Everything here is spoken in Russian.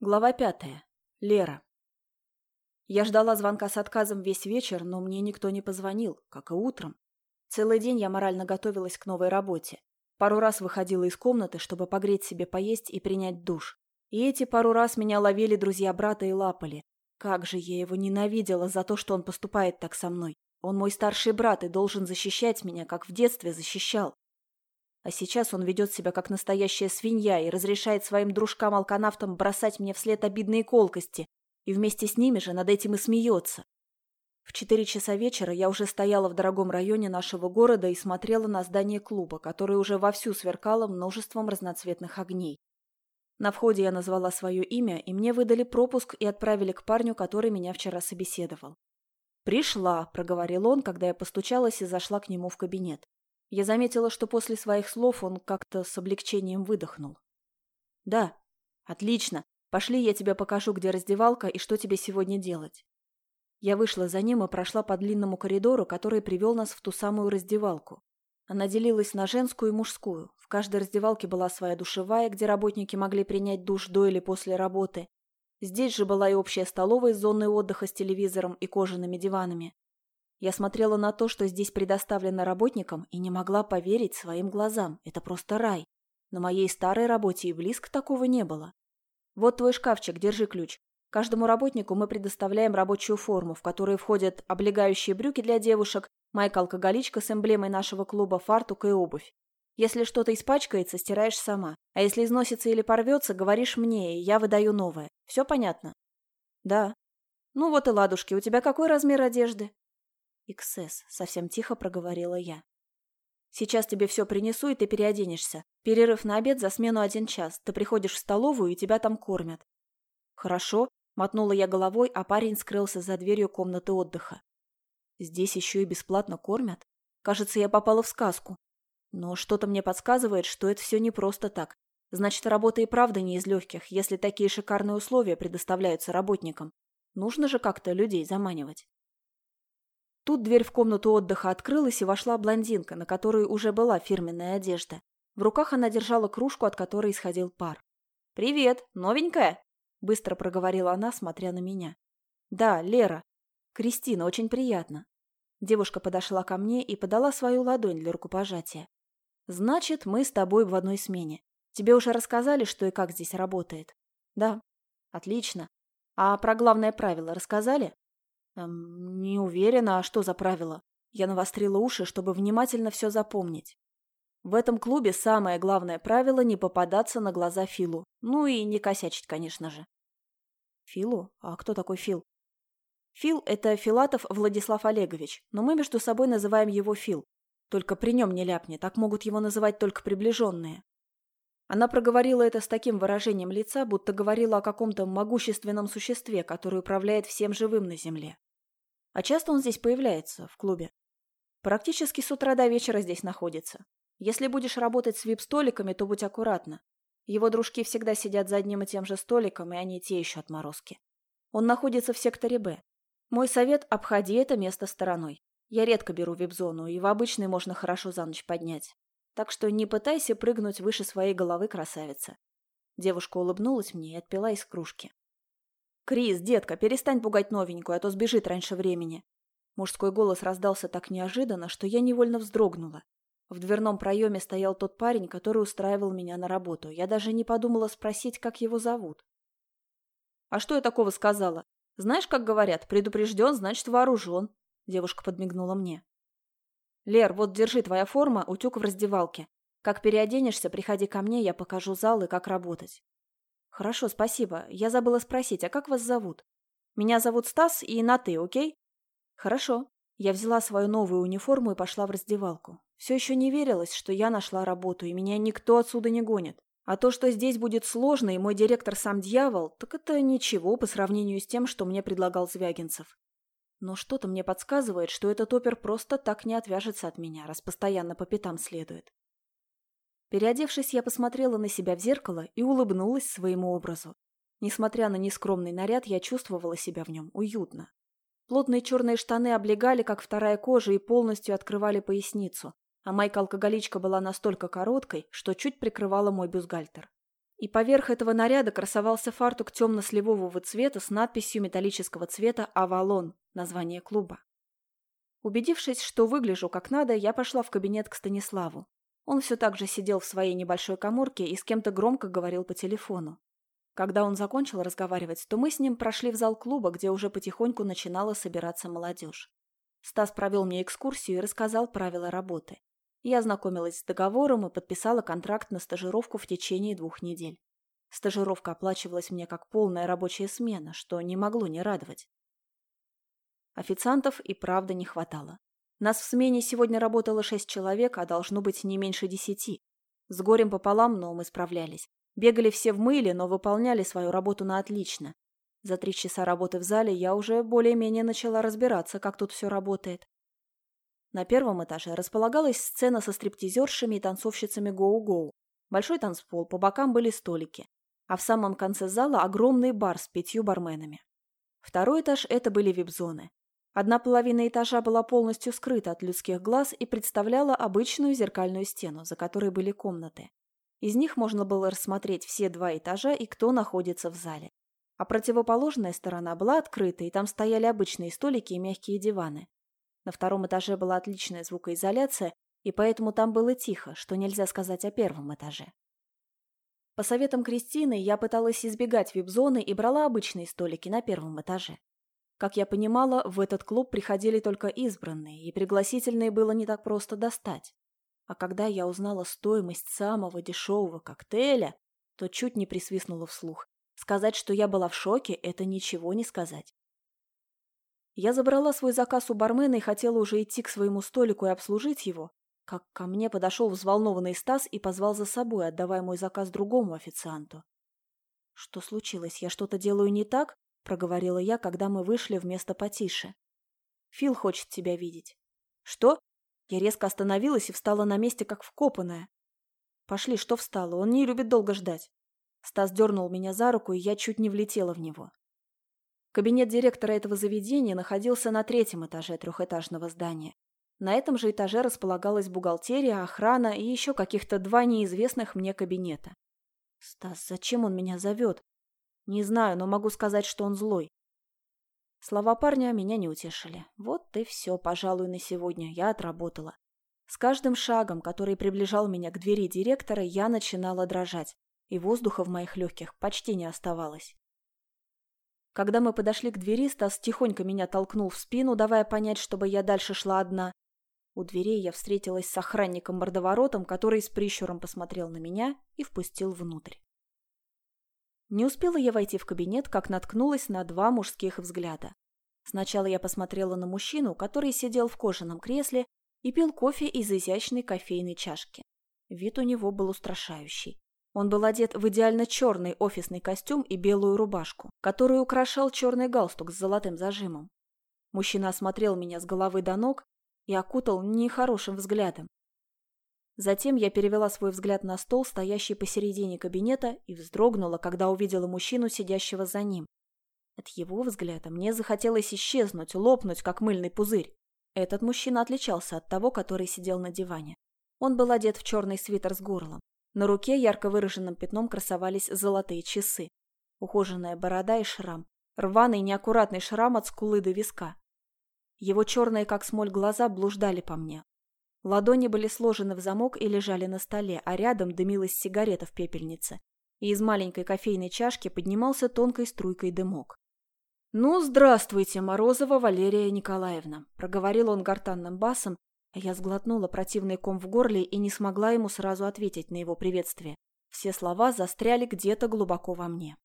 Глава пятая. Лера. Я ждала звонка с отказом весь вечер, но мне никто не позвонил, как и утром. Целый день я морально готовилась к новой работе. Пару раз выходила из комнаты, чтобы погреть себе поесть и принять душ. И эти пару раз меня ловили друзья брата и лапали. Как же я его ненавидела за то, что он поступает так со мной. Он мой старший брат и должен защищать меня, как в детстве защищал. А сейчас он ведет себя как настоящая свинья и разрешает своим дружкам-алканавтам бросать мне вслед обидные колкости, и вместе с ними же над этим и смеется. В четыре часа вечера я уже стояла в дорогом районе нашего города и смотрела на здание клуба, которое уже вовсю сверкало множеством разноцветных огней. На входе я назвала свое имя, и мне выдали пропуск и отправили к парню, который меня вчера собеседовал. «Пришла», — проговорил он, когда я постучалась и зашла к нему в кабинет. Я заметила, что после своих слов он как-то с облегчением выдохнул. «Да, отлично. Пошли, я тебе покажу, где раздевалка и что тебе сегодня делать». Я вышла за ним и прошла по длинному коридору, который привел нас в ту самую раздевалку. Она делилась на женскую и мужскую. В каждой раздевалке была своя душевая, где работники могли принять душ до или после работы. Здесь же была и общая столовая с зоной отдыха с телевизором и кожаными диванами. Я смотрела на то, что здесь предоставлено работникам, и не могла поверить своим глазам. Это просто рай. На моей старой работе и близко такого не было. Вот твой шкафчик, держи ключ. Каждому работнику мы предоставляем рабочую форму, в которую входят облегающие брюки для девушек, майка-алкоголичка с эмблемой нашего клуба, фартук и обувь. Если что-то испачкается, стираешь сама. А если износится или порвется, говоришь мне, и я выдаю новое. Все понятно? Да. Ну вот и ладушки, у тебя какой размер одежды? «Иксес», — совсем тихо проговорила я. «Сейчас тебе все принесу, и ты переоденешься. Перерыв на обед за смену один час. Ты приходишь в столовую, и тебя там кормят». «Хорошо», — мотнула я головой, а парень скрылся за дверью комнаты отдыха. «Здесь еще и бесплатно кормят? Кажется, я попала в сказку. Но что-то мне подсказывает, что это все не просто так. Значит, работа и правда не из легких, если такие шикарные условия предоставляются работникам. Нужно же как-то людей заманивать. Тут дверь в комнату отдыха открылась, и вошла блондинка, на которой уже была фирменная одежда. В руках она держала кружку, от которой исходил пар. «Привет! Новенькая?» – быстро проговорила она, смотря на меня. «Да, Лера. Кристина, очень приятно». Девушка подошла ко мне и подала свою ладонь для рукопожатия. «Значит, мы с тобой в одной смене. Тебе уже рассказали, что и как здесь работает?» «Да». «Отлично. А про главное правило рассказали?» Эм, не уверена, а что за правило? Я навострила уши, чтобы внимательно все запомнить. В этом клубе самое главное правило – не попадаться на глаза Филу. Ну и не косячить, конечно же. Филу? А кто такой Фил? Фил – это Филатов Владислав Олегович, но мы между собой называем его Фил. Только при нем не ляпни, так могут его называть только приближенные. Она проговорила это с таким выражением лица, будто говорила о каком-то могущественном существе, которое управляет всем живым на Земле. А часто он здесь появляется, в клубе. Практически с утра до вечера здесь находится. Если будешь работать с вип-столиками, то будь аккуратна. Его дружки всегда сидят за одним и тем же столиком, и они те еще отморозки. Он находится в секторе «Б». Мой совет – обходи это место стороной. Я редко беру вип-зону, и в обычной можно хорошо за ночь поднять. Так что не пытайся прыгнуть выше своей головы, красавица. Девушка улыбнулась мне и отпила из кружки. «Крис, детка, перестань пугать новенькую, а то сбежит раньше времени». Мужской голос раздался так неожиданно, что я невольно вздрогнула. В дверном проеме стоял тот парень, который устраивал меня на работу. Я даже не подумала спросить, как его зовут. «А что я такого сказала? Знаешь, как говорят, предупрежден, значит вооружен». Девушка подмигнула мне. «Лер, вот держи твоя форма, утюг в раздевалке. Как переоденешься, приходи ко мне, я покажу зал и как работать. «Хорошо, спасибо. Я забыла спросить, а как вас зовут?» «Меня зовут Стас, и на «ты», окей?» «Хорошо». Я взяла свою новую униформу и пошла в раздевалку. Все еще не верилось, что я нашла работу, и меня никто отсюда не гонит. А то, что здесь будет сложно, и мой директор сам дьявол, так это ничего по сравнению с тем, что мне предлагал Звягинцев. Но что-то мне подсказывает, что этот опер просто так не отвяжется от меня, раз постоянно по пятам следует. Переодевшись, я посмотрела на себя в зеркало и улыбнулась своему образу. Несмотря на нескромный наряд, я чувствовала себя в нем уютно. Плотные черные штаны облегали, как вторая кожа, и полностью открывали поясницу, а майка-алкоголичка была настолько короткой, что чуть прикрывала мой бюстгальтер. И поверх этого наряда красовался фартук темно-сливового цвета с надписью металлического цвета «Авалон» – название клуба. Убедившись, что выгляжу как надо, я пошла в кабинет к Станиславу. Он все так же сидел в своей небольшой коморке и с кем-то громко говорил по телефону. Когда он закончил разговаривать, то мы с ним прошли в зал клуба, где уже потихоньку начинала собираться молодежь. Стас провел мне экскурсию и рассказал правила работы. Я ознакомилась с договором и подписала контракт на стажировку в течение двух недель. Стажировка оплачивалась мне как полная рабочая смена, что не могло не радовать. Официантов и правда не хватало. Нас в смене сегодня работало шесть человек, а должно быть не меньше десяти. С горем пополам, но мы справлялись. Бегали все в мыле, но выполняли свою работу на отлично. За три часа работы в зале я уже более-менее начала разбираться, как тут все работает. На первом этаже располагалась сцена со стриптизершами и танцовщицами гоу-гоу. Большой танцпол, по бокам были столики. А в самом конце зала огромный бар с пятью барменами. Второй этаж – это были вип-зоны. Одна половина этажа была полностью скрыта от людских глаз и представляла обычную зеркальную стену, за которой были комнаты. Из них можно было рассмотреть все два этажа и кто находится в зале. А противоположная сторона была открыта, и там стояли обычные столики и мягкие диваны. На втором этаже была отличная звукоизоляция, и поэтому там было тихо, что нельзя сказать о первом этаже. По советам Кристины я пыталась избегать вип-зоны и брала обычные столики на первом этаже. Как я понимала, в этот клуб приходили только избранные, и пригласительные было не так просто достать. А когда я узнала стоимость самого дешевого коктейля, то чуть не присвистнула вслух. Сказать, что я была в шоке, это ничего не сказать. Я забрала свой заказ у бармена и хотела уже идти к своему столику и обслужить его, как ко мне подошел взволнованный Стас и позвал за собой, отдавая мой заказ другому официанту. «Что случилось? Я что-то делаю не так?» – проговорила я, когда мы вышли в место потише. «Фил хочет тебя видеть». «Что?» Я резко остановилась и встала на месте, как вкопанная. «Пошли, что встала? Он не любит долго ждать». Стас дернул меня за руку, и я чуть не влетела в него. Кабинет директора этого заведения находился на третьем этаже трехэтажного здания. На этом же этаже располагалась бухгалтерия, охрана и еще каких-то два неизвестных мне кабинета. «Стас, зачем он меня зовет?» «Не знаю, но могу сказать, что он злой. Слова парня меня не утешили. Вот и все, пожалуй, на сегодня. Я отработала. С каждым шагом, который приближал меня к двери директора, я начинала дрожать, и воздуха в моих легких почти не оставалось. Когда мы подошли к двери, Стас тихонько меня толкнул в спину, давая понять, чтобы я дальше шла одна. У дверей я встретилась с охранником-мордоворотом, который с прищуром посмотрел на меня и впустил внутрь. Не успела я войти в кабинет, как наткнулась на два мужских взгляда. Сначала я посмотрела на мужчину, который сидел в кожаном кресле и пил кофе из изящной кофейной чашки. Вид у него был устрашающий. Он был одет в идеально черный офисный костюм и белую рубашку, которую украшал черный галстук с золотым зажимом. Мужчина осмотрел меня с головы до ног и окутал нехорошим взглядом. Затем я перевела свой взгляд на стол, стоящий посередине кабинета, и вздрогнула, когда увидела мужчину, сидящего за ним. От его взгляда мне захотелось исчезнуть, лопнуть, как мыльный пузырь. Этот мужчина отличался от того, который сидел на диване. Он был одет в черный свитер с горлом. На руке ярко выраженным пятном красовались золотые часы. Ухоженная борода и шрам. Рваный неаккуратный шрам от скулы до виска. Его черные, как смоль, глаза блуждали по мне, Ладони были сложены в замок и лежали на столе, а рядом дымилась сигарета в пепельнице. И из маленькой кофейной чашки поднимался тонкой струйкой дымок. «Ну, здравствуйте, Морозова Валерия Николаевна», – проговорил он гортанным басом, а я сглотнула противный ком в горле и не смогла ему сразу ответить на его приветствие. Все слова застряли где-то глубоко во мне.